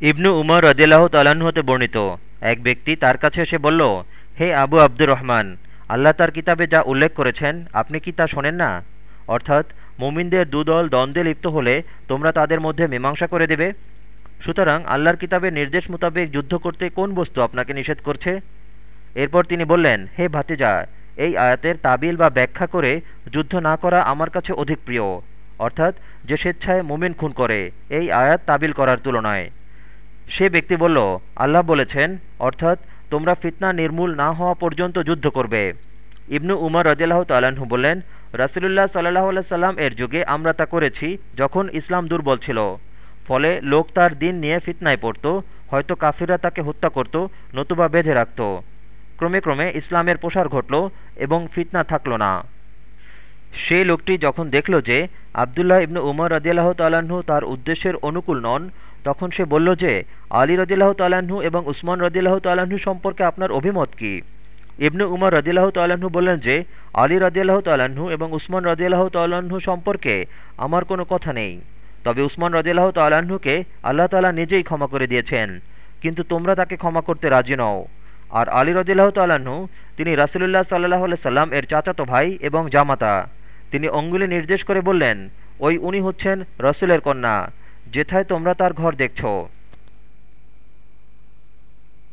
ইবনু উমর রদিল্লাহ তালাহ হতে বর্ণিত। এক ব্যক্তি তার কাছে এসে বলল, হে আবু আব্দুর রহমান, আল্লাহ তার কিতাবে যা উল্লেখ করেছেন, আপনি কি তা শোনেন না? অর্থাৎ মুমিনদের দুদল দ্বন্দ্বে লিপ্ত হলে তোমরা তাদের মধ্যে মীমাংসা করে দেবে। সুতরাং আল্লাহর কিতাবের নির্দেশ মোতাবেক যুদ্ধ করতে কোন বস্তু আপনাকে নিষেধ করছে? এরপর তিনি বললেন, হে ভাতিজা, এই আয়াতের তাবিল বা ব্যাখ্যা করে যুদ্ধ না করা আমার কাছে অধিক প্রিয়। অর্থাৎ যে স্বেচ্ছায় মুমিন খুন করে, এই আয়াত তাবিল করার তুলনায়। সে ব্যক্তি বলল, আল্লাহ বলেছেন, অর্থাৎ তোমরা ফিতনা নির্মূল না হওয়া পর্যন্ত যুদ্ধ করবে। ইবনু উমর রদিল্লাহ তাল্লাহ্ন বললেন, রাসুলুল্লাহ সাল্লাহ সাল্লাম এর যুগে আমরা তা করেছি যখন ইসলাম দুর্বল ছিল। ফলে লোক তার দিন নিয়ে ফিতনায় পড়ত, হয়তো কাফিররা তাকে হত্যা করত, নতুবা বেঁধে রাখত। ক্রমে ক্রমে ইসলামের প্রসার ঘটল এবং ফিতনা থাকল না। সেই লোকটি যখন দেখল যে আবদুল্লাহ ইবনু উমর রদিয়াল্লাহ তাল্লাহ্ন তার উদ্দেশ্যের অনুকূল নন তখন সে বলল যে, আলী রদিল্লাহ তাল্লাহ্ন এবং উসমান রদিল্লাহ তাল্লাহ্ন সম্পর্কে আপনার অভিমত কী? ইবনু উমর রদিল্লাহ তাল্লাহ্ন বললেন যে, আলী রদিয়াল্লাহ তাল্লাহ্ন এবং উসমান রদিয়াল্লাহ তাল্লাহ্ন সম্পর্কে আমার কোনো কথা নেই। তবে উসমান রদিয়াল্লাহ তাল্লাহ্নকে আল্লাহ তালা নিজেই ক্ষমা করে দিয়েছেন, কিন্তু তোমরা তাকে ক্ষমা করতে রাজি নও। আর আলী রদিল্লাহ তাল্লাহ্ন তিনি রাসুলুল্লাহ সাল্লাহ সাল্লাম এর চাচাতো ভাই এবং জামাতা। তিনি অঙ্গুলি নির্দেশ করে বললেন, ওই উনি হচ্ছেন রসুলের কন্যা। যেথায় তোমরা তার ঘর দেখছ।